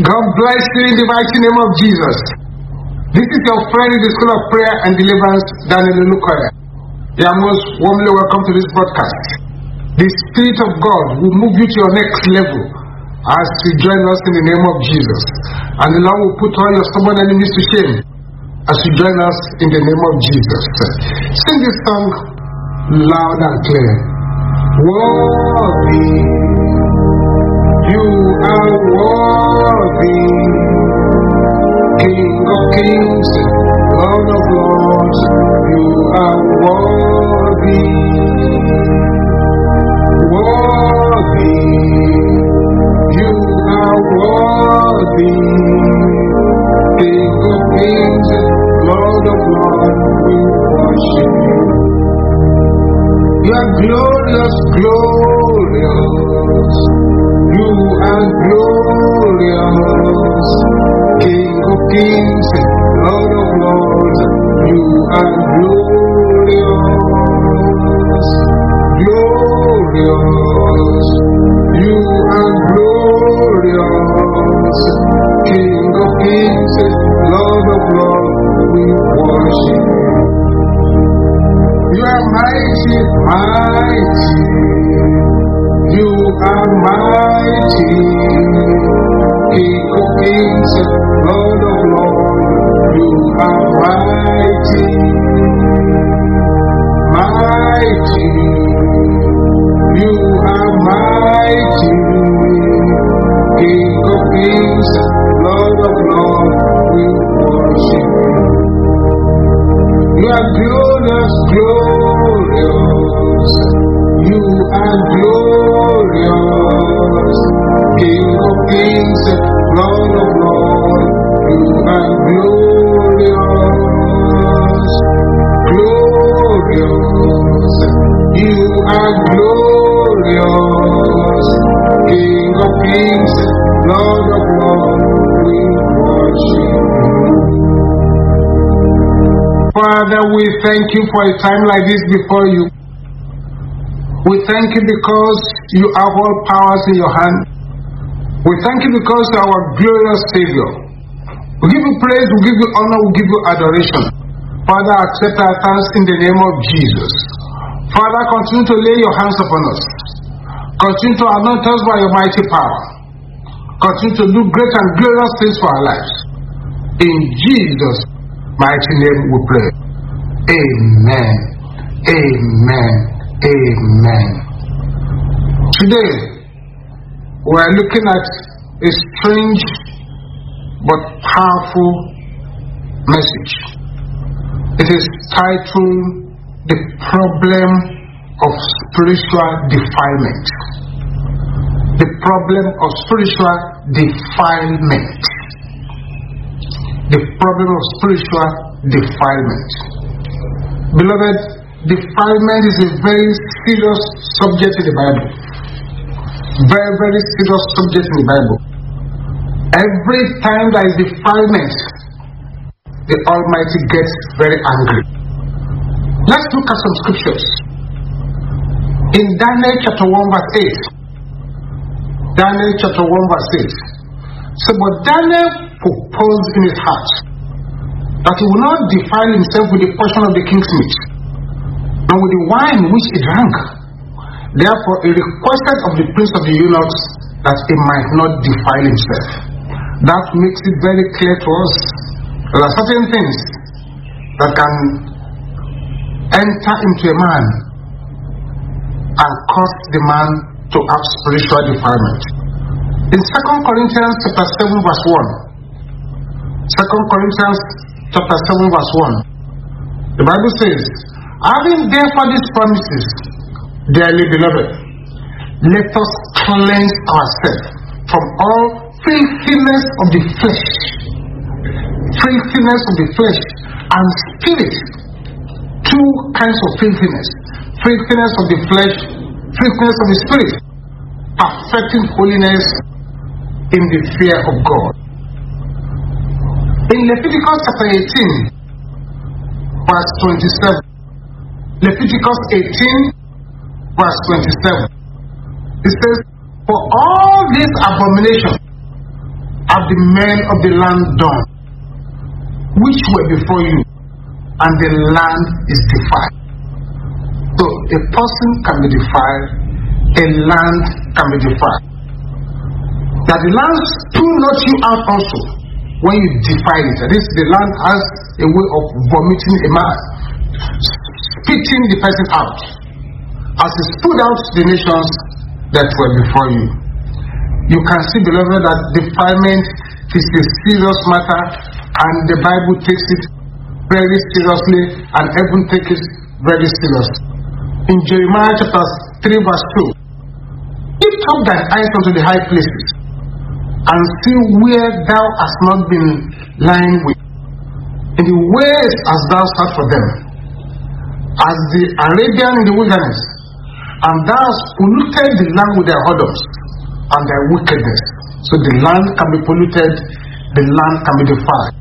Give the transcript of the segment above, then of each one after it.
God bless you in the mighty name of Jesus. This is your friend in the School of Prayer and Deliverance, Daniel Olukoya. You are most warmly welcome to this broadcast. The Spirit of God will move you to your next level as you join us in the name of Jesus. And the Lord will put all your stubborn enemies to shame as you join us in the name of Jesus. Sing this song loud and clear. Worthy, you are worthy, King of kings, Lord of lords, you are worthy, worthy, you are worthy, King of kings, Lord of lords, we worship you. You are glorious, glorious. You are glorious. King of kings, Lord of lords. You are glorious. Glorious. You are glorious. King of kings, Father, we thank you for a time like this before you. We thank you because you have all powers in your hand. We thank you because you are our glorious Savior. We give you praise, we give you honor, we give you adoration. Father, accept our thanks in the name of Jesus. Father, continue to lay your hands upon us. Continue to anoint us by your mighty power. Continue to do great and glorious things for our lives. In Jesus' mighty name we pray. Amen. Amen. Amen. Today, we are looking at a strange but powerful message. It is titled The Problem of Spiritual Defilement. The Problem of Spiritual Defilement the problem of spiritual defilement. Beloved, defilement is a very serious subject in the Bible. Very, very serious subject in the Bible. Every time there is defilement, the Almighty gets very angry. Let's look at some scriptures. In Daniel chapter 1, verse 8. Daniel chapter 1, verse 8. So, but Daniel proposed in his heart that he will not defile himself with the portion of the king's meat, nor with the wine which he drank. Therefore, he requested of the prince of the eunuchs that he might not defile himself. That makes it very clear to us there are certain things that can enter into a man and cause the man to have spiritual defilement. In 2 Corinthians chapter 7 verse 1, 2 Corinthians chapter 7 verse 1, the Bible says, Having therefore these promises, dearly beloved, let us cleanse ourselves from all filthiness of the flesh, filthiness of the flesh and spirit. Two kinds of filthiness filthiness of the flesh, filthiness of the spirit, perfecting holiness in the fear of God. In Leviticus chapter 18, verse 27, Leviticus 18, verse 27, it says, For all these abominations, have the men of the land done, which were before you, and the land is defiled. So a person can be defiled, a land can be defiled. That the land spew not you out also when you defile it. That is, the land has a way of vomiting a man, spitting the person out. As it spewed out the nations that were before you. You can see, beloved, that defilement is a serious matter, and the Bible takes it very seriously, and heaven takes it very seriously. In Jeremiah chapter 3, verse 2, lift up thine eyes unto the high places, and see where thou hast not been lying with. In the ways as thou sat for them, as the Arabian in the wilderness, and thou hast polluted the land with their whoredoms and their wickedness. So the land can be polluted, the land can be defiled.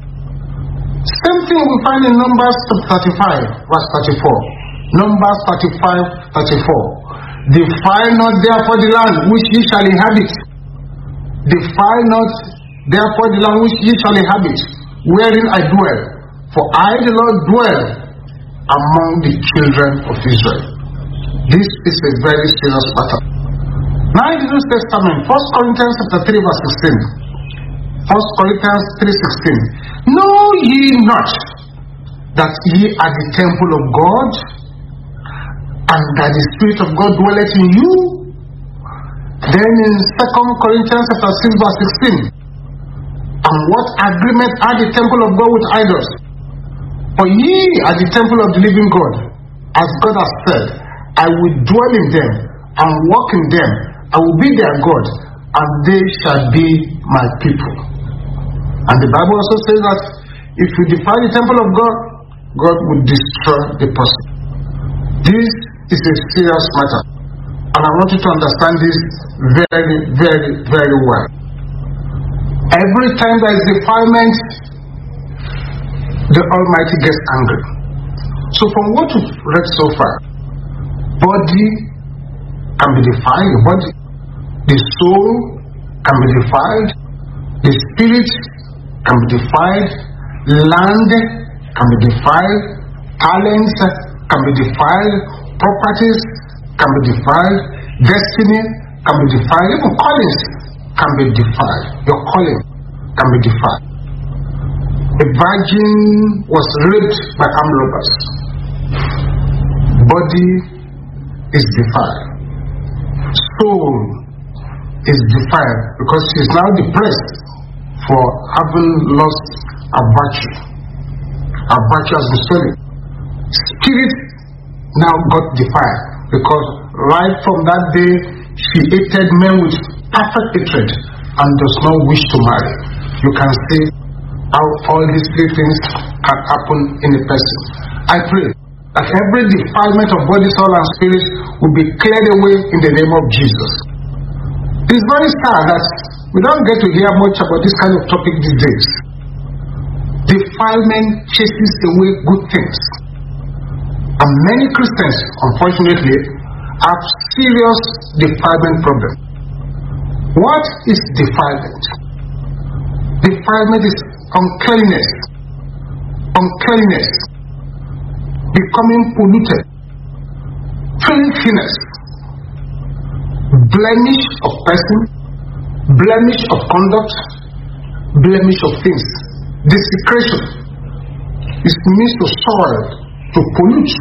Same thing we find in Numbers 35, verse 34. Numbers 35, 34. Defile not therefore the land which ye shall inhabit. Defile not therefore the land which ye shall inhabit, wherein I dwell. For I, the Lord, dwell among the children of Israel. This is a very serious matter. Now in the New Testament, 1 Corinthians chapter 3, verse 16. 1 Corinthians 3:16. Know ye not that ye are the temple of God, and that the Spirit of God dwelleth in you? Then in 2 Corinthians chapter 6, verse 16. And what agreement are the temple of God with idols? For ye are the temple of the living God, as God has said, I will dwell in them and walk in them, I will be their God, and they shall be my people. And the Bible also says that if you defile the temple of God, God will destroy the person. This is a serious matter. And I want you to understand this very, very, very well. Every time there is defilement, the Almighty gets angry. So, from what we've read so far, body can be defiled, body, the soul can be defiled, the spirit can be defiled, land can be defiled, talents can be defiled, properties can be defiled, destiny can be defiled, even callings can be defiled. Your calling can be defiled. A virgin was raped by armed robbers. Body is defiled. Soul is defiled because she is now depressed for having lost her virtue. Her virtue has been stolen. Spirit now got defiled because right from that day she hated men with perfect hatred and does not wish to marry. You can see how all these three things can happen in a person. I pray that every defilement of body, soul, and spirit will be cleared away in the name of Jesus. It's very sad that we don't get to hear much about this kind of topic these days. Defilement chases away good things. And many Christians, unfortunately, have serious defilement problem. What is defilement? Defilement is uncleanness. Uncleanness. Becoming polluted. Filthiness. Blemish of person. Blemish of conduct. Blemish of things. Desecration. It means to soil, to pollute.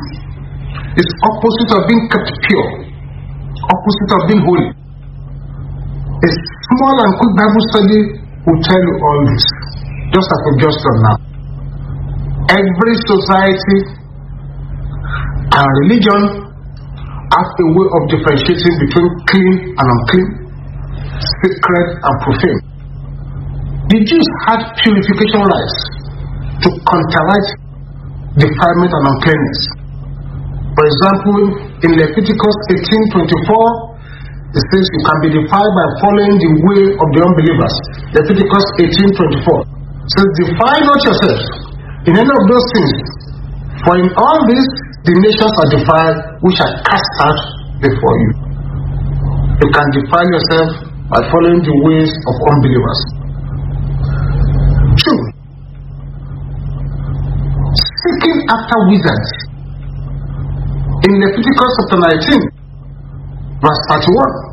It's opposite of being kept pure. Opposite of being holy. A small and quick Bible study will tell you all this. Just as we just done now. Every society and religion has a way of differentiating between clean and unclean, sacred and profane. The Jews had purification rites to counteract defilement and uncleanness. For example, in Leviticus 18:24, it says you can be defiled by following the way of the unbelievers. Leviticus 18:24 says, Defile not yourself in any of those things, for in all this the nations are defiled, which are cast out before you. You can defile yourself by following the ways of unbelievers. Two, seeking after wizards. In Leviticus chapter 19, verse 31.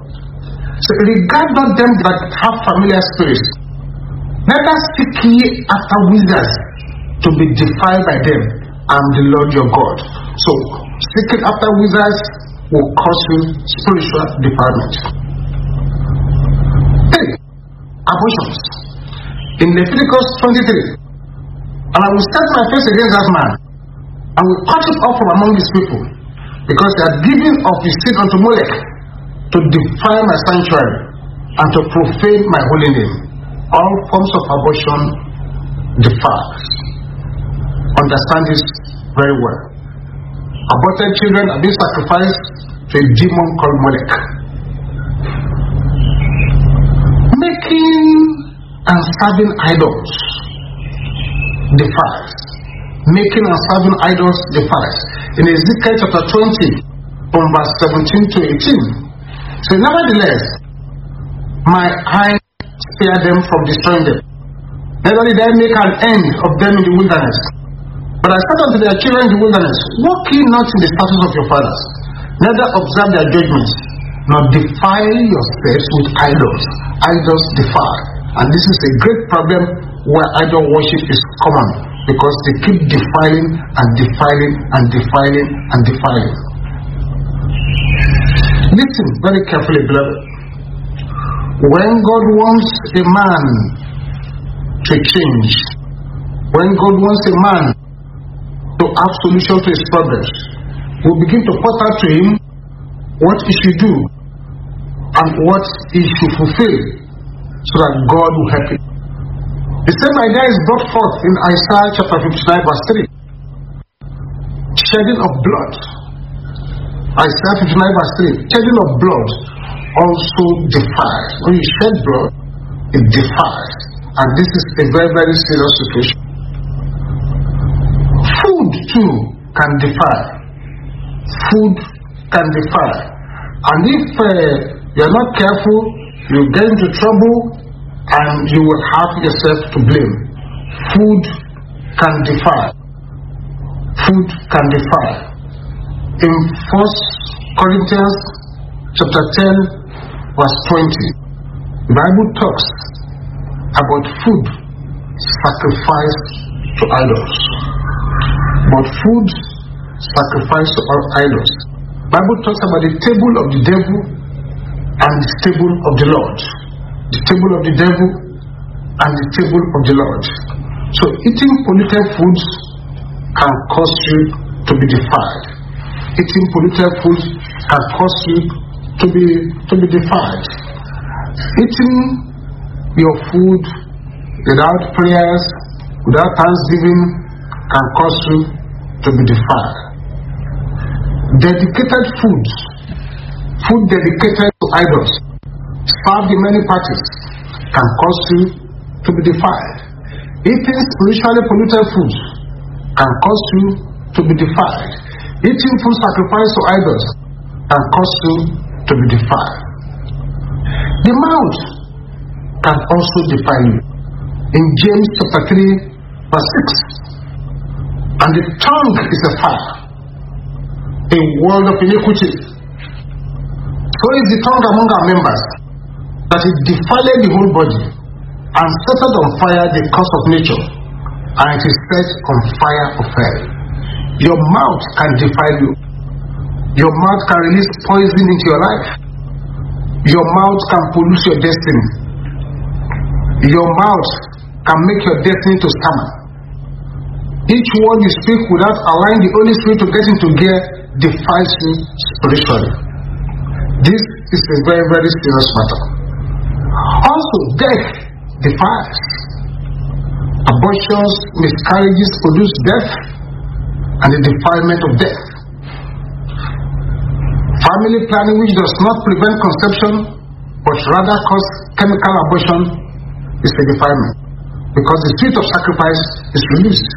So regard not them that have familiar spirits, neither seek ye after wizards to be defiled by them. I am the Lord your God. So seeking after wizards will cause you spiritual defilement. Three, abortions. In Leviticus 23, and I will set my face against that man, and will cut him off from among his people, because they are giving of his seed unto Molech to defile my sanctuary and to profane my holy name. All forms of abortion defiles. Understand this very well. Aborted children are being sacrificed to a demon called Molech. Making and serving idols defiles. Making and serving idols the defiles. In Ezekiel chapter 20, from verse 17 to 18, so nevertheless, my eye spared them from destroying them. Neither did I make an end of them in the wilderness. But I said unto their children in the wilderness, Walk ye not in the statutes of your fathers, neither observe their judgments, nor defile yourselves with idols. Idols defile. And this is a great problem where idol worship is common because they keep defiling and defiling and defiling and defiling. Listen very carefully, beloved. When God wants a man to change, when God wants a man to have solution to his problems, we begin to point out to him what he should do and what he should fulfill so that God will help him. The same idea is brought forth in Isaiah chapter 59, verse 3. Shedding of blood. Isaiah 59, verse 3. Shedding of blood also defiles. When you shed blood, it defiles. And this is a very, very serious situation. Food too can defile. Food can defile. And if uh, you're not careful, you get into trouble and you will have yourself to blame. Food can defile. Food can defile. In First Corinthians chapter 10, verse 20, the Bible talks about food sacrificed to idols. But food sacrificed to idols. Bible talks about the table of the devil and the table of the Lord. The table of the devil and the table of the Lord. So eating polluted foods can cause you to be defiled. Eating polluted foods can cause you to be to be defiled. Eating your food without prayers, without thanksgiving, can cause you to be defiled. Dedicated foods, food dedicated to idols, served in many parties, can cause you to be defiled. Eating spiritually polluted food can cause you to be defiled. Eating food sacrificed to idols can cause you to be defiled. The mouth can also defile you. In James chapter 3, verse 6. And the tongue is a fire, a world of iniquity. So is the tongue among our members, that it defiled the whole body, and set on fire the course of nature, and it is set on fire of hell. Your mouth can defile you. Your mouth can release poison into your life. Your mouth can pollute your destiny. Your mouth can make your destiny to stammer. Each word you speak without allowing the Holy Spirit to get into gear defiles you spiritually. This is a very, very serious matter. Also, death defiles. Abortions, miscarriages produce death and the defilement of death. Family planning, which does not prevent conception but rather cause chemical abortion, is a defilement because the spirit of sacrifice is released.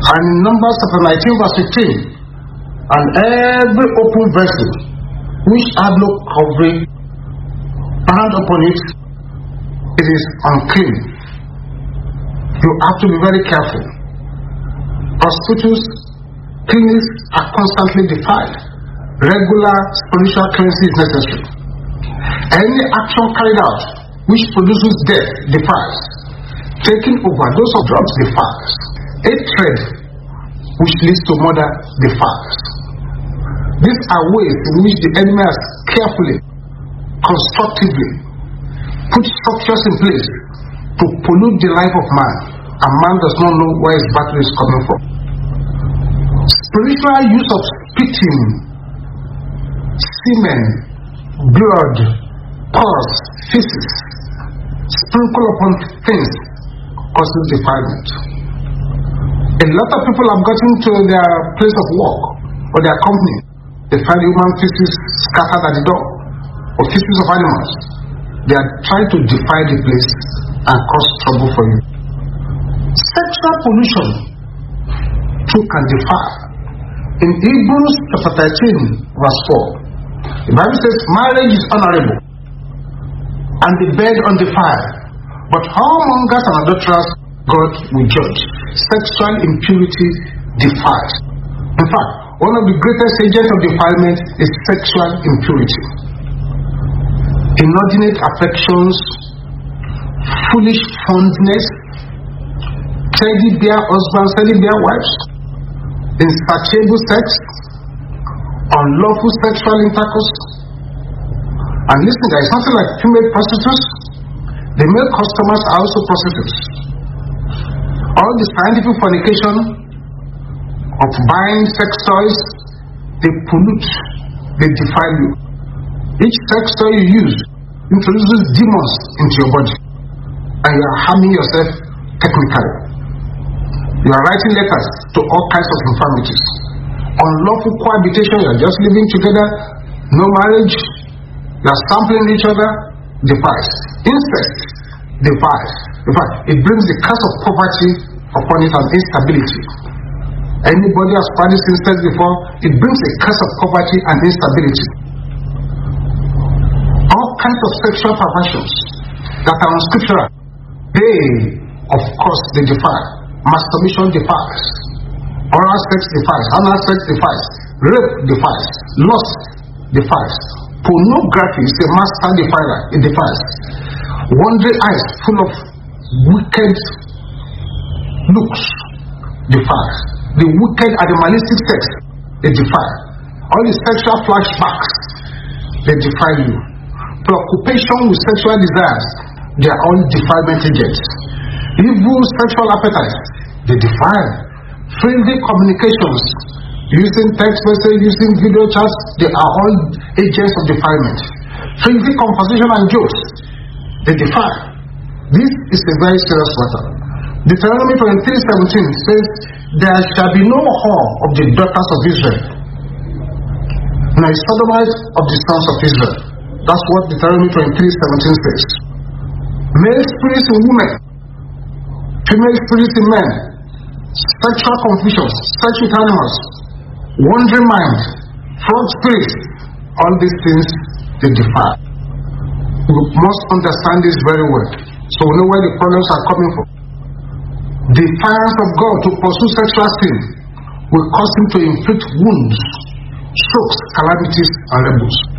And in Numbers chapter 19, verse 15, and every open vessel which had no covering bound upon it, it is unclean. You have to be very careful. Hospitals, clinics are constantly defiled. Regular spiritual cleansing is necessary. Any action carried out which produces death defiles. Taking overdose of drugs defiles. A trade which leads to murder defiles. These are ways in which the enemy has carefully, constructively put structures in place to pollute the life of man, and man does not know where his battle is coming from. Spiritual use of spitting, semen, blood, pus, feces, sprinkle upon things causes defilement. A lot of people have gotten to their place of work or their company. They find human feces scattered at the door or feces of animals. They are trying to defile the place and cause trouble for you. Sexual pollution too can defile. In Hebrews chapter 13, verse 4, the Bible says, Marriage is honorable and the bed undefiled. But whoremongers and adulterers God will judge. Sexual impurity defiles. In fact, one of the greatest agents of defilement is sexual impurity. Inordinate affections, foolish fondness, teddy bear husbands, teddy bear wives, insatiable sex, unlawful sexual intercourse. And listen, there is something like female prostitutes. The male customers are also prostitutes. All the scientific fornication of buying sex toys, they pollute, they defile you. Each sex toy you use introduces demons into your body, and you are harming yourself technically. You are writing letters to all kinds of infirmities. Unlawful cohabitation, you are just living together, no marriage, you are sampling each other, defies. Incest, defies. In fact, it brings the curse of poverty upon it and instability. Anybody has practiced incest before, it brings a curse of poverty and instability. All kinds of sexual perversions that are unscriptural, they, of course, they defile. Masturbation defiles. Oral sex defiles. Anal sex defiles. Rape defiles. Lust defiles. Pornography is a master defiler. It defiles. Wandering eyes full of wicked looks defiles. The wicked animalistic sex, they defile. All the sexual flashbacks, they defile you. Preoccupation with sexual desires, they are all defilement agents. Evil sexual appetites, they defile. Friendly communications, using text message, using video chats, they are all agents of defilement. Friendly conversation and jokes, they defile. This is a very serious matter. Deuteronomy 23:17 says, There shall be no whore of the daughters of Israel, nor sodomite of the sons of Israel. That's what Deuteronomy 23:17 says. Male spirits in women, female spirits in men, sexual confusions, sex with animals, wandering mind, frog spirits, all these things they defile. We must understand this very well so we know where the problems are coming from. The defiance of God to pursue sexual sin will cause him to inflict wounds, strokes, calamities, and rebels.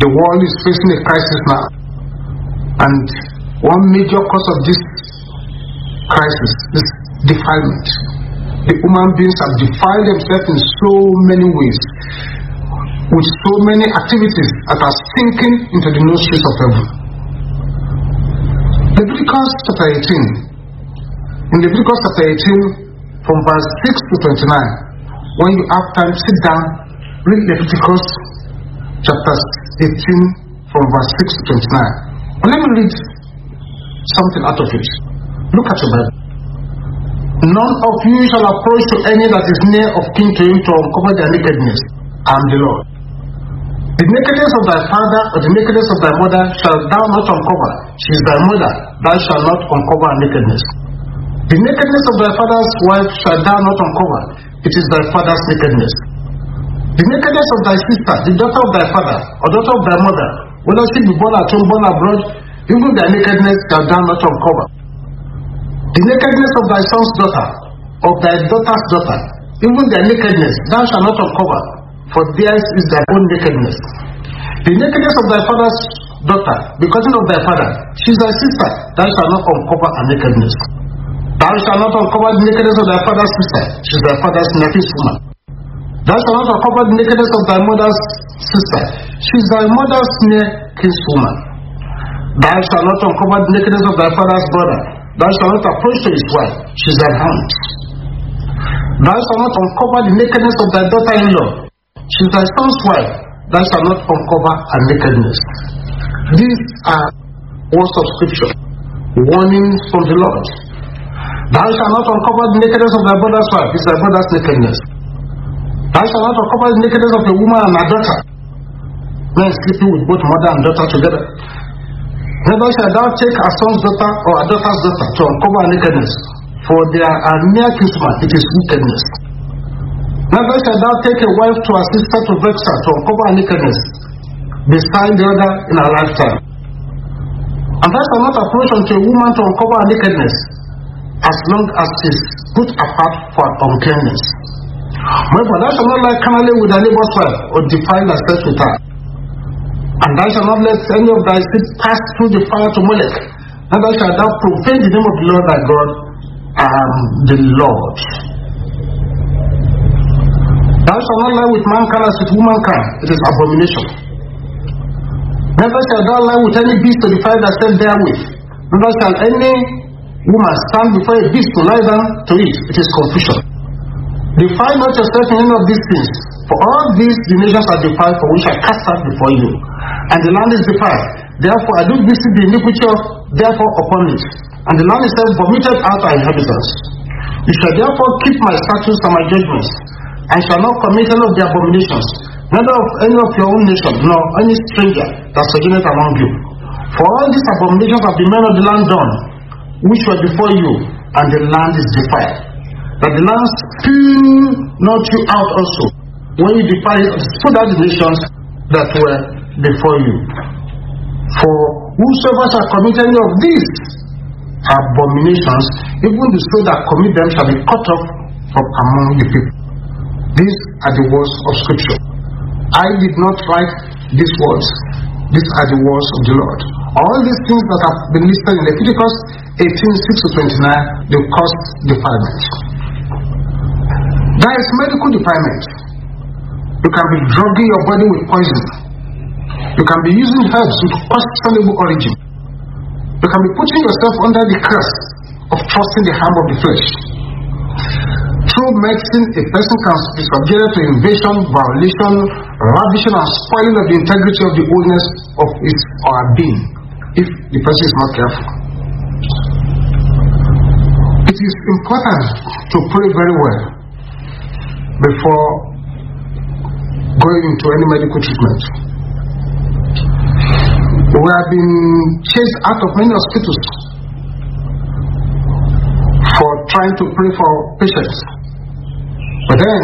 The world is facing a crisis now, and one major cause of this crisis is defilement. The human beings have defiled themselves in so many ways, with so many activities that are sinking into the nostrils of heaven. Leviticus chapter 18. In Leviticus chapter 18, from verse 6 to 29, when you have time, sit down, read Leviticus chapter 18, from verse 6 to 29. But let me read something out of it. Look at your Bible. None of you shall approach to any that is near of kin to him to uncover their nakedness. I am the Lord. The nakedness of thy father or the nakedness of thy mother shall thou not uncover. She is thy mother, thou shalt not uncover her nakedness. The nakedness of thy father's wife shall thou not uncover. It is thy father's nakedness. The nakedness of thy sister, the daughter of thy father, or daughter of thy mother, whether she be born at home, born abroad, even their nakedness shall thou not uncover. The nakedness of thy son's daughter, of thy daughter's daughter, even their nakedness, thou shalt not uncover, for theirs is thy own nakedness. The nakedness of thy father's daughter, because of thy father, she is thy sister, thou shalt not uncover her nakedness. Thou shalt not uncover the nakedness of thy father's sister, she is thy father's nephew's woman. Thou shalt not uncover the nakedness of thy mother's sister, she is thy mother's near kinswoman. Thou shalt not uncover the nakedness of thy father's brother, thou shalt not approach to his wife, she is thy aunt. Thou shalt not uncover the nakedness of thy daughter in law, she is thy son's wife, thou shalt not uncover her nakedness. These are words of scripture, warnings from the Lord. Thou shalt not uncover the nakedness of thy brother's wife, it's thy brother's nakedness. Thou shalt not uncover the nakedness of a woman and her daughter, men sleeping with both mother and daughter together. Neither shalt thou take a son's daughter or a daughter's daughter to uncover nakedness, for they are near kinsman, it is wickedness. Neither shalt thou take a wife to a sister to vex her to uncover nakedness, beside the other in her lifetime. And thou shalt not approach unto a woman to uncover nakedness, as long as she is put apart for uncleanness. Moreover, thou shalt not lie carnally with thy neighbor's wife, or defile thyself with her. And thou shalt not let any of thy seed pass through the fire to Molech. Neither shalt thou profane the name of the Lord thy God, and the Lord. Thou shalt not lie with mankind as with womankind, it is abomination. Neither shalt thou lie with any beast to defile thyself therewith. Neither shall any woman stand before a beast to lie down to it, it is confusion. Defile not yourself in any of these things, for all these the nations are defiled, for which I cast out before you. And the land is defiled. Therefore I do visit the iniquity of therefore upon it. And the land itself vomited out our inhabitants. You shall therefore keep my statutes and my judgments, and shall not commit any of the abominations, neither of any of your own nation, nor any stranger that sojourneth among you. For all these abominations have the men of the land done, which were before you, and the land is defiled. That the land spew not you out also, when you put out the nations that were before you. For whosoever shall commit any of these abominations, even the soul that commit them shall be cut off from among the people. These are the words of Scripture. I did not write these words. These are the words of the Lord. All these things that have been listed in Leviticus 18 6 to 29, they cause defilement. There is medical defilement. You can be drugging your body with poison. You can be using herbs with questionable origin. You can be putting yourself under the curse of trusting the harm of the flesh. Through medicine, a person can be subjected to invasion, violation, ravishing, and spoiling of the integrity of the wholeness of his or her being if the person is not careful. It is important to pray very well before going into any medical treatment. We have been chased out of many hospitals for trying to pray for patients. But then,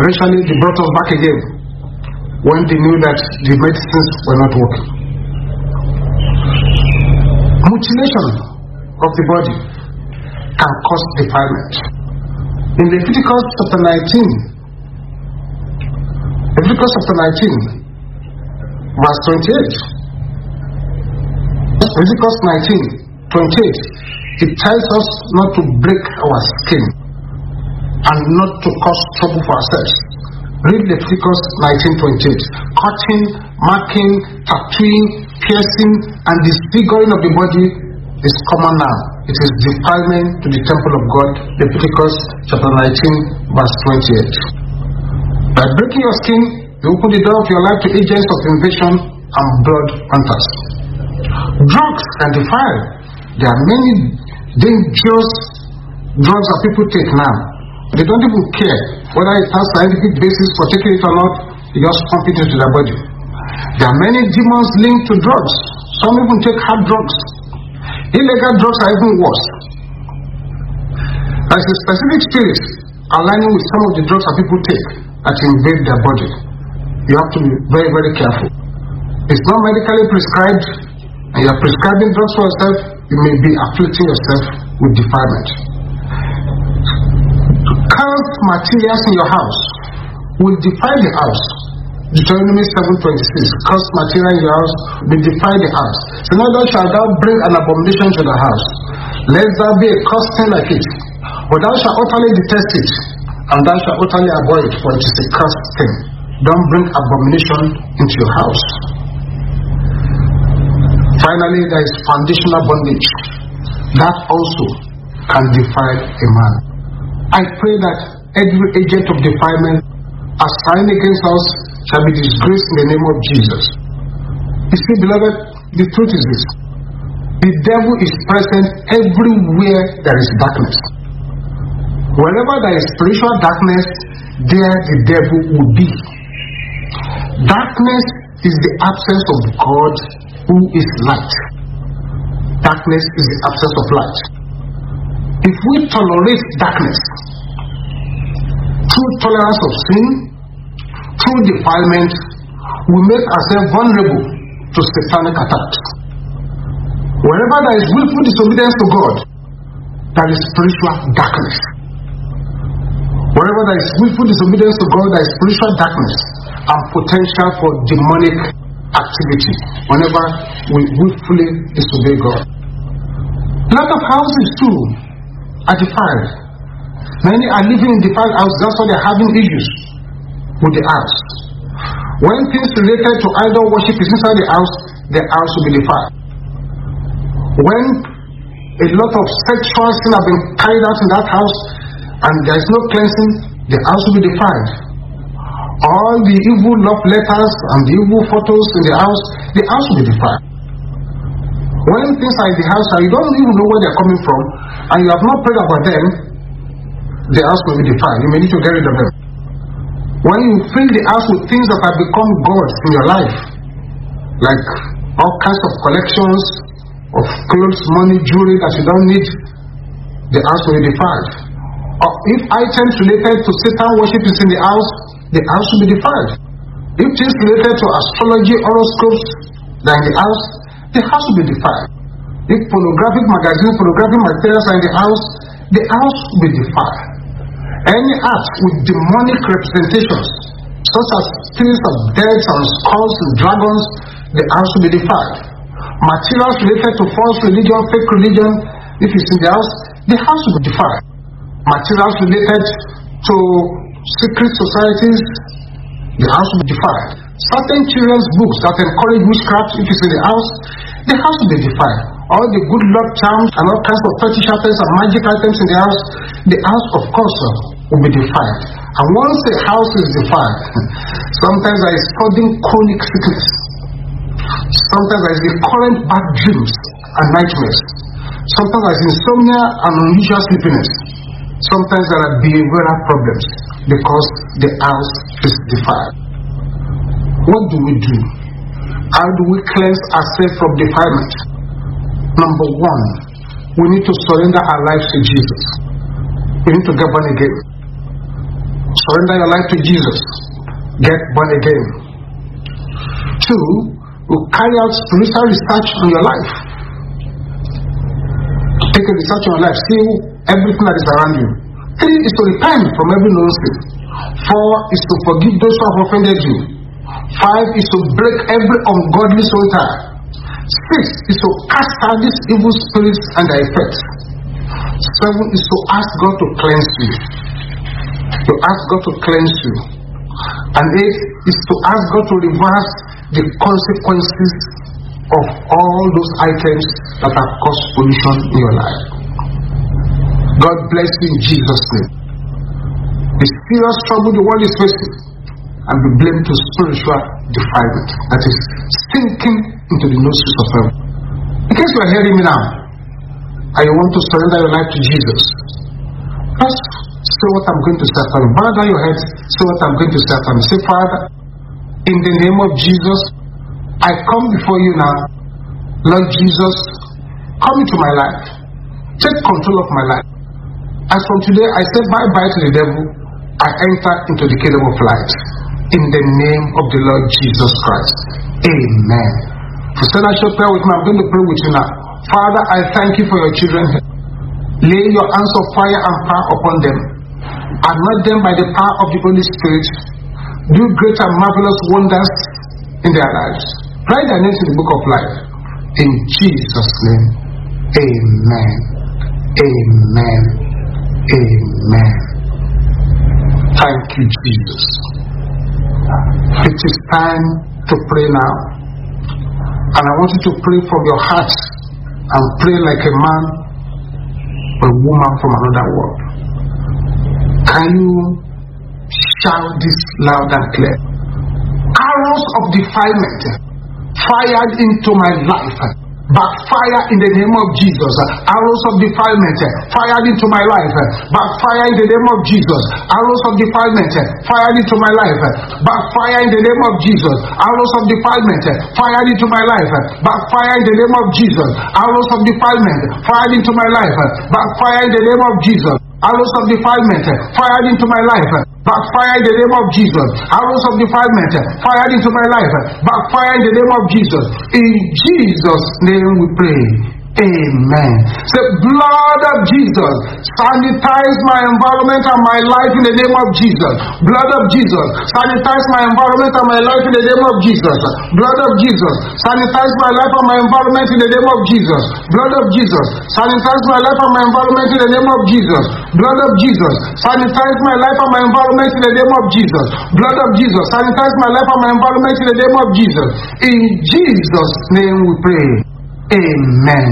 eventually they brought us back again when they knew that the medicines were not working. Mutilation of the body can cause defilement. In Leviticus chapter 19, Leviticus chapter 19, verse 28. Leviticus 19, 28. It tells us not to break our skin and not to cause trouble for ourselves. Read Leviticus 19:28. Cutting, marking, tattooing, piercing, and disfiguring of the body is common now. It is defilement to the temple of God. Leviticus chapter 19, verse 28. By breaking your skin, you open the door of your life to agents of invasion and blood hunters. Drugs can defile. There are many dangerous drugs that people take now. They don't even care whether it has scientific basis for taking it or not, they just pump it into their body. There are many demons linked to drugs. Some even take hard drugs. Illegal drugs are even worse. There is a specific spirit aligning with some of the drugs that people take that invade their body. You have to be very, very careful. It's not medically prescribed, and you are prescribing drugs for yourself, you may be afflicting yourself with defilement. Cursed materials in your house will defile the house. Deuteronomy 7:26. Cursed material in your house will defile the house. So now thou shalt thou bring an abomination to the house, lest there be a cursed thing like it. But thou shalt utterly detest it, and thou shalt utterly avoid it, for it is a cursed thing. Don't bring abomination into your house. Finally, there is foundational bondage. That also can defile a man. I pray that every agent of defilement assigned against us shall be disgraced in the name of Jesus. You see, beloved, the truth is this the devil is present everywhere there is darkness. Wherever there is spiritual darkness, there the devil will be. Darkness is the absence of God who is light. Darkness is the absence of light. If we tolerate darkness through tolerance of sin, through defilement, we make ourselves vulnerable to satanic attacks. Wherever there is willful disobedience to God, there is spiritual darkness. Wherever there is willful disobedience to God, there is spiritual darkness and potential for demonic activity whenever we willfully disobey God. A lot of houses too are defiled. Many are living in defiled houses, that's why they're having issues with the house. When things related to idol worship is inside the house, the house will be defiled. When a lot of sexual sin have been carried out in that house and there is no cleansing, the house will be defiled. All the evil love letters and the evil photos in the house, the house will be defiled. When things are in the house and you don't even know where they're coming from and you have not prayed about them, the house will be defiled. You may need to get rid of them. When you fill the house with things that have become gods in your life, like all kinds of collections of clothes, money, jewelry that you don't need, the house will be defiled. Or if items related to Satan worship is in the house, the house will be defiled. If things related to astrology, horoscopes, are in the house, the house will be defiled. If pornographic magazines, pornographic materials are in the house, the house will be defiled. Any art with demonic representations, such as things of deaths and skulls and dragons, the house will be defiled. Materials related to false religion, fake religion, if it's in the house, the house will be defiled. Materials related to secret societies, the house will be defiled. Certain children's books that encourage witchcraft, if it's in the house, the house will be defiled. All the good luck charms and all kinds of fetish items and magic items in the house, the house, of course, uh, will be defiled. And once the house is defiled, sometimes there is sudden chronic sickness. Sometimes there is recurrent bad dreams and nightmares. Sometimes there is insomnia and unusual sleepiness. Sometimes there are behavioral problems because the house is defiled. What do we do? How do we cleanse ourselves from defilement? Number one, we need to surrender our lives to Jesus. We need to get born again. Surrender your life to Jesus. Get born again. Two, we carry out spiritual research on your life. Take a research on your life. See everything that is around you. Three is to repent from every sin. Four is to forgive those who have offended you. Five is to break every ungodly soul tie. Six is to cast out these evil spirits and their effects. Seven is to ask God to cleanse you. To ask God to cleanse you. And eight is to ask God to reverse the consequences of all those items that have caused pollution in your life. God bless you in Jesus' name. The serious trouble the world is facing and be blamed to spiritual defilement that is sinking into the nostrils of heaven. In case you are hearing me now and you want to surrender your life to Jesus, just say what I'm going to say me. Bow down your head, say what I'm going to say me. Say, Father, in the name of Jesus, I come before you now. Lord Jesus, come into my life. Take control of my life. As from today, I say bye bye to the devil. I enter into the kingdom of light. In the name of the Lord Jesus Christ. Amen. You said I should pray with me, I'm going to pray with you now. Father, I thank you for your children. Lay your hands of fire and power upon them. Anoint them by the power of the Holy Spirit. Do great and marvelous wonders in their lives. Write their names in the book of life. In Jesus' name. Amen. Amen. Amen. Thank you, Jesus. It is time to pray now. And I want you to pray from your heart and pray like a man or a woman from another world. Can you shout this loud and clear? Arrows of defilement fired into my life backfire in the name of Jesus. Arrows of defilement fired into my life. Backfire in the name of Jesus. Arrows of defilement fired into my life. Backfire in the name of Jesus. Arrows of defilement fired into my life. Backfire in the name of Jesus. Arrows of defilement fired into my life. Backfire in the name of Jesus. Arrows of defilement fired into my life. Backfire in the name of Jesus. Arrows of defilement fired into my life. Backfire in the name of Jesus. In Jesus' name we pray. Amen. Say, blood of Jesus, sanitize my environment and my life in the name of Jesus. Blood of Jesus, sanitize my environment and my life in the name of Jesus. Blood of Jesus, sanitize my life and my environment in the name of Jesus. Blood of Jesus, sanitize my life and my environment in the name of Jesus. Blood of Jesus, sanitize my life and my environment in the name of Jesus. Blood of Jesus, sanitize my life and my environment in the name of Jesus. In Jesus' name we pray. Amen.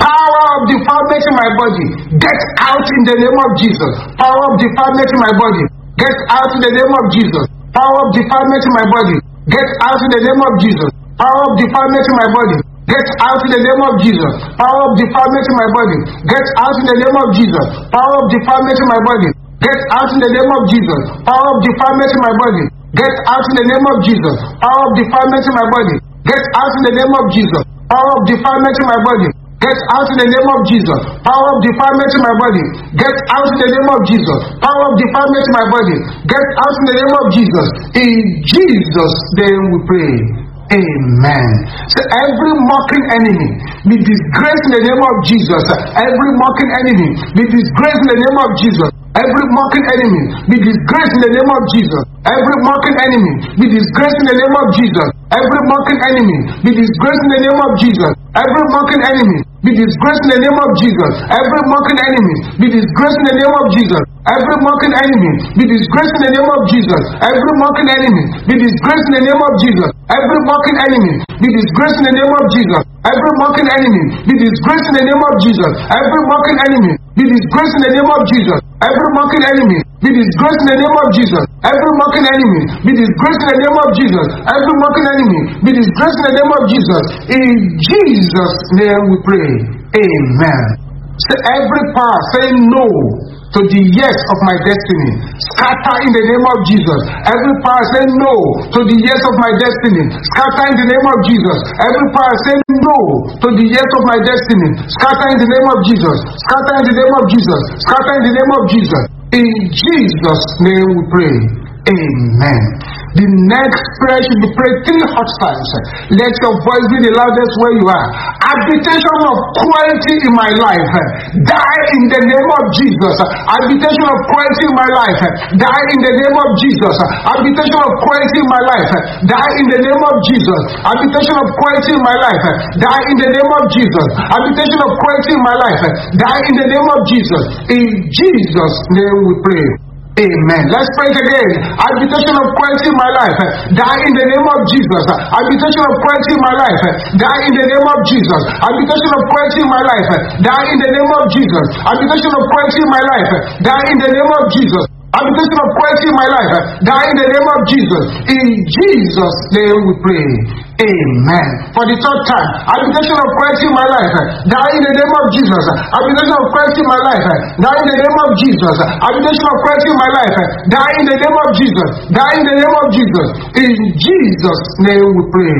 Power of defilement in my body, get out in the name of Jesus. Power of defilement in my body, get out in the name of Jesus. Power of defilement in my body, get out in the name of Jesus. Power of defilement in my body, get out in the name of Jesus. Power of defilement in my body, get out in the name of Jesus. Power of defilement in my body, get out in the name of Jesus. Power of defilement in my body, get out in the name of Jesus. Power of defilement in my body, get out in the name of Jesus. Power of defilement in my body, get out in the name of Jesus. Power of defilement in my body, get out in the name of Jesus. Power of defilement in my body, get out in the name of Jesus. In Jesus' name we pray. Amen. So every mocking enemy be disgraced in the name of Jesus. Every mocking enemy be disgraced in the name of Jesus. Every mocking enemy be disgraced in the name of Jesus. Every mocking enemy be disgraced in the name of Jesus. Every mocking enemy be disgraced in the name of Jesus. Every mocking enemy be disgraced in the name of Jesus. Every mocking enemy be disgraced in the name of Jesus. Every mocking enemy be disgraced in the name of Jesus. Every mocking enemy be disgraced in the name of Jesus. Every mocking enemy be disgraced in the name of Jesus. Every mocking enemy be disgraced in the name of Jesus. Every mocking enemy be disgraced in the name of Jesus. Every mocking enemy be disgraced in the name of Jesus. Every mocking enemy be disgraced in the name of Jesus. Every mocking enemy be disgraced in the name of Jesus. In Jesus' name we pray. Amen. So every power saying no to the yes of my destiny. Scatter in the name of Jesus. Every power say no to the yes of my destiny. Scatter in the name of Jesus. Every power say no to the yes of my destiny. Scatter in the name of Jesus. Scatter in the name of Jesus. Scatter in the name of Jesus. In Jesus' name we pray. Amen. The next prayer should be prayed three hot times. Let your voice be the loudest where you are. Agitation of quality in my life. Die in the name of Jesus. Agitation of quality in my life. Die in the name of Jesus. Agitation of quality in my life. Die in the name of Jesus. Agitation of quality in my life. Die in the name of Jesus. Agitation of quality in my life. Die in the name of Jesus. In Jesus' name we pray. Amen. Let's pray again. Habitation of quality in my life. Die in the name of Jesus. Habitation of quality in my life. Die in the name of Jesus. Habitation of quality in my life. Die in the name of Jesus. Habitation of quality in my life. Die in the name of Jesus. Habitation of quality in my life. Die in the name of Jesus. In Jesus' name we pray. Amen. For the third time, habitation of quality in my life. Die in the name of Jesus. Habitation of quality in my life. Die in the name of Jesus. Habitation of quality in my life. Die in the name of Jesus. Die in the name of Jesus. In Jesus' name we pray.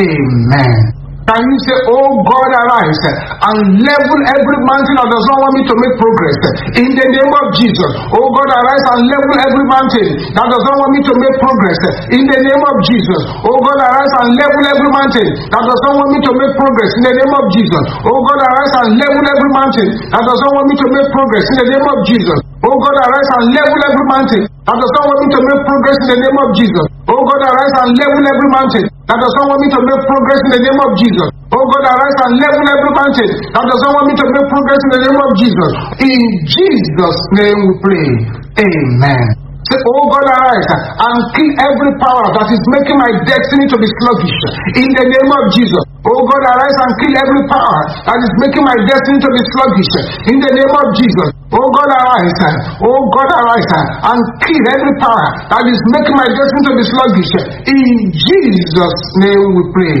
Amen. Can you say, Oh God, arise and level every mountain that does not want me to make progress? In the name of Jesus. Oh God, arise and level every mountain that does not want me to make progress. In the name of Jesus. Oh God, arise and level every mountain that does not want me to make progress. In the name of Jesus. Oh God, arise and level every mountain that does not want me to make progress. In the name of Jesus. Oh God, arise and level every mountain that does not want me to make progress in the name of Jesus. Oh God, arise and level every mountain that does not want me to make progress in the name of Jesus. Oh God, arise and level every mountain that does not want me to make progress in the name of Jesus. In Jesus' name we pray. Amen. Say, Oh God, arise and kill every power that is making my destiny to be sluggish. In the name of Jesus. Oh God, arise and kill every power that is making my destiny to be sluggish. In the name of Jesus. Oh God, arise. Oh God, arise and kill every power that is making my destiny to be sluggish. In Jesus' name we pray.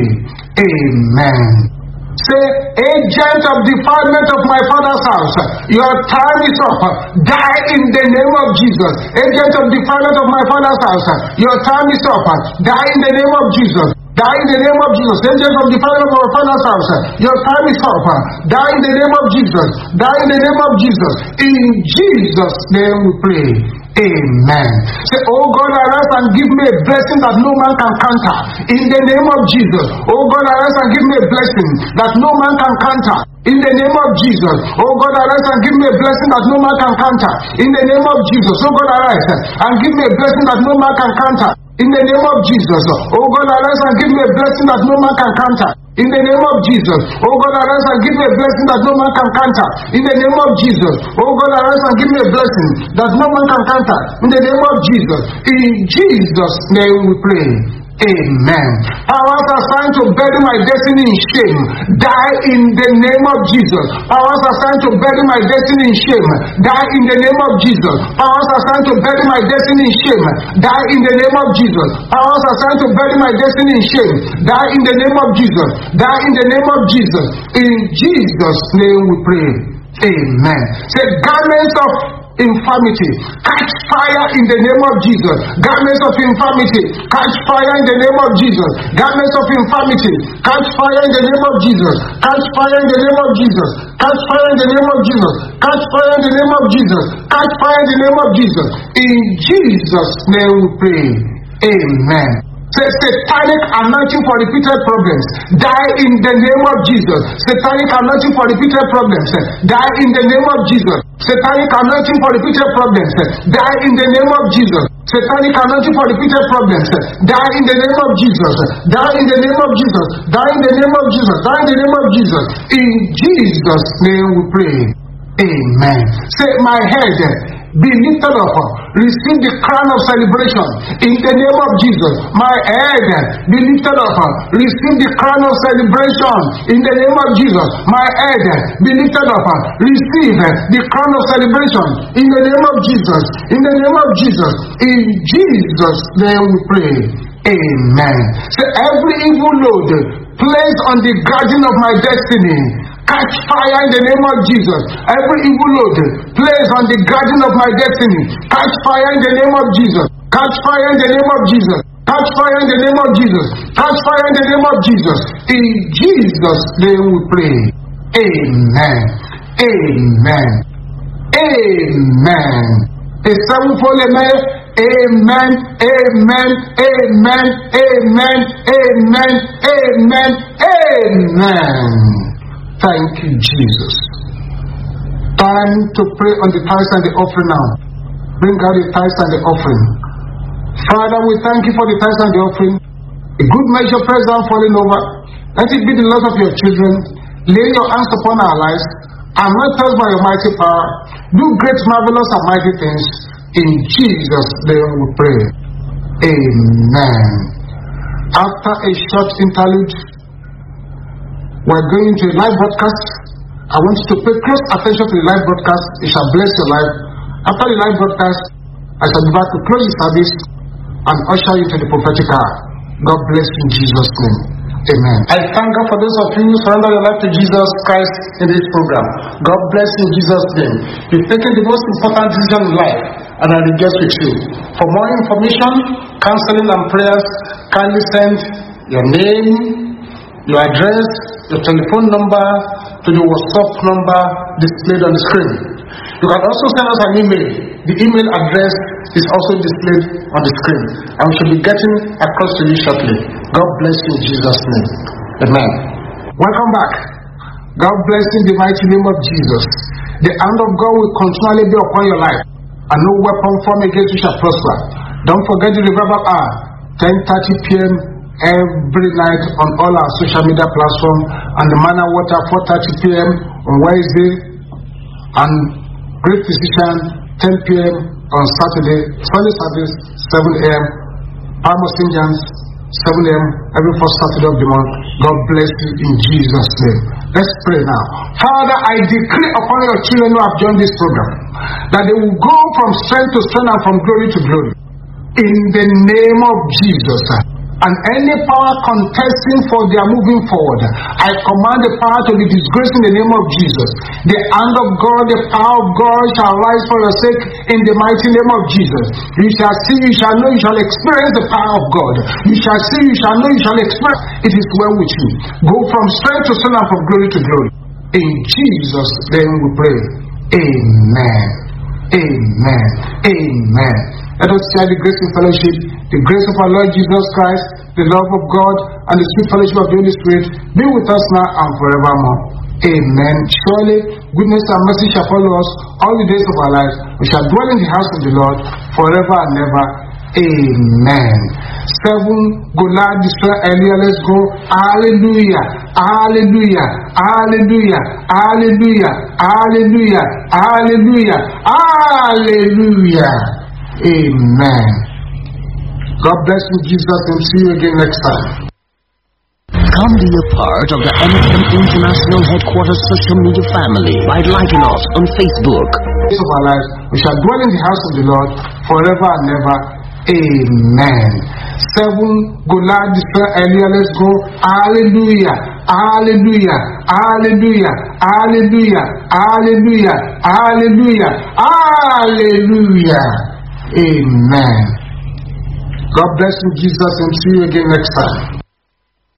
Amen. Say, agent of defilement of my father's house, your time is up. Die in the name of Jesus. Agent of defilement of my father's house, your time is up. Die in the name of Jesus. Die in the name of Jesus. Agent of defilement of my father's house, your time is up. Die in the name of Jesus. Die in the name of Jesus. In Jesus' name we pray. Amen. Say, Oh God, arise and give me a blessing that no man can counter. In the name of Jesus. Oh God, arise and give me a blessing that no man can counter. In the name of Jesus. Oh God, arise and give me a blessing that no man can counter. In the name of Jesus. Oh God, arise and give me a blessing that no man can counter. In the name of Jesus. Oh God, arise and give me a blessing that no man can counter. In the name of Jesus. Oh God, arise and give me a blessing that no man can counter. In the name of Jesus. Oh God, arise and give me a blessing that no man can counter. In the name of Jesus. In Jesus' name we pray. Amen. Powers assigned to bury my destiny in shame, die in the name of Jesus. Powers assigned to bury my destiny in shame, die in the name of Jesus. Powers assigned to bury my destiny in shame, die in the name of Jesus. Powers assigned to bury my destiny in shame, die in the name of Jesus. Die in the name of Jesus. In Jesus' name we pray. Amen. Say garments of infirmity catch fire in the name of Jesus. Garments of infirmity catch fire in the name of Jesus. Garments of infirmity catch fire in the name of Jesus. Catch fire in the name of Jesus. Catch fire in the name of Jesus. Catch fire in the name of Jesus. Catch fire in the name of Jesus. In Jesus' name we pray. Amen. Say satanic anointing for repeated problems. Die in the name of Jesus. Satanic anointing for repeated problems. Die in the name of Jesus. Satanic anointing for repeated problems. Die in the name of Jesus. Satanic anointing for repeated problems. Die in the name of Jesus. Die in the name of Jesus. Die in the name of Jesus. Die in the name of Jesus. In Jesus' name we pray. Amen. Say, my head be lifted up. Receive the crown of celebration in the name of Jesus. My head be lifted up. Receive the crown of celebration in the name of Jesus. My head be lifted up. Receive the crown of celebration in the name of Jesus. In the name of Jesus. In Jesus' name we pray. Amen. So every evil load placed on the garden of my destiny catch fire in the name of Jesus. Every evil load placed on the garden of my destiny, catch fire in the name of Jesus. Catch fire in the name of Jesus. Catch fire in the name of Jesus. Catch fire in the name of Jesus. In Jesus' name we pray. Amen. Amen. Amen. A sevenfold amen. Amen. Amen. Amen. Amen. Amen. Amen. Amen. Thank you, Jesus. Time to pray on the tithes and the offering now. Bring out the tithes and the offering. Father, we thank you for the tithes and the offering. A good measure pressed down, falling over. Let it be the lot of your children. Lay your hands upon our lives. And Anoint us by your mighty power. Do great, marvelous, and mighty things. In Jesus' name we pray. Amen. After a short interlude, we're going to a live broadcast. I want you to pay close attention to the live broadcast. It shall bless your life. After the live broadcast, I shall be back to close the service and usher you to the prophetic hour. God bless you in Jesus' name. Amen. I thank God for those of you who surrender your life to Jesus Christ in this program. God bless you in Jesus' name. You've taken the most important decision in life, and I rejoice with you. For more information, counseling, and prayers, kindly send your name, your address, your telephone number to the WhatsApp number displayed on the screen. You can also send us an email. The email address is also displayed on the screen. And we should be getting across to you shortly. God bless you in Jesus' name. Amen. Welcome back. God bless in the mighty name of Jesus. The hand of God will continually be upon your life, and no weapon formed against you shall prosper. Don't forget the revival hour, 10:30 p.m. every night on all our social media platforms, and the manna water 4:30 p.m. on Wednesday, and Great Physician 10 p.m. on Saturday, Sunday service 7 a.m. Palmer St. John's 7 a.m. every first Saturday of the month. God bless you in Jesus' name. Let's pray now. Father, I decree upon your children who have joined this program that they will go from strength to strength and from glory to glory. In the name of Jesus and any power contesting for their moving forward, I command the power to be disgraced in the name of Jesus. The hand of God, the power of God shall rise for your sake in the mighty name of Jesus. You shall see, you shall know, you shall experience the power of God. You shall see, you shall know, you shall experience. It is well with you. Go from strength to strength and from glory to glory. In Jesus' name we pray. Amen. Amen. Amen. Let us share the grace and fellowship, the grace of our Lord Jesus Christ, the love of God, and the sweet fellowship of the Holy Spirit be with us now and forevermore. Amen. Surely goodness and mercy shall follow us all the days of our lives. We shall dwell in the house of the Lord forever and ever. Amen. Seven, Goliath destroy earlier. Let's go. Hallelujah. Hallelujah. Hallelujah. Hallelujah. Hallelujah. Hallelujah. Hallelujah. Amen. God bless you, Jesus, and see you again next time. Come be a part of the MFM International Headquarters social media family by liking us on Facebook. Of our lives, we shall dwell in the house of the Lord forever and ever. Amen. Seven, Goliath destroy earlier. Let's go. Hallelujah. Hallelujah. Hallelujah. Hallelujah. Hallelujah. Hallelujah. Hallelujah. Amen. God bless you, Jesus, and see you again next time.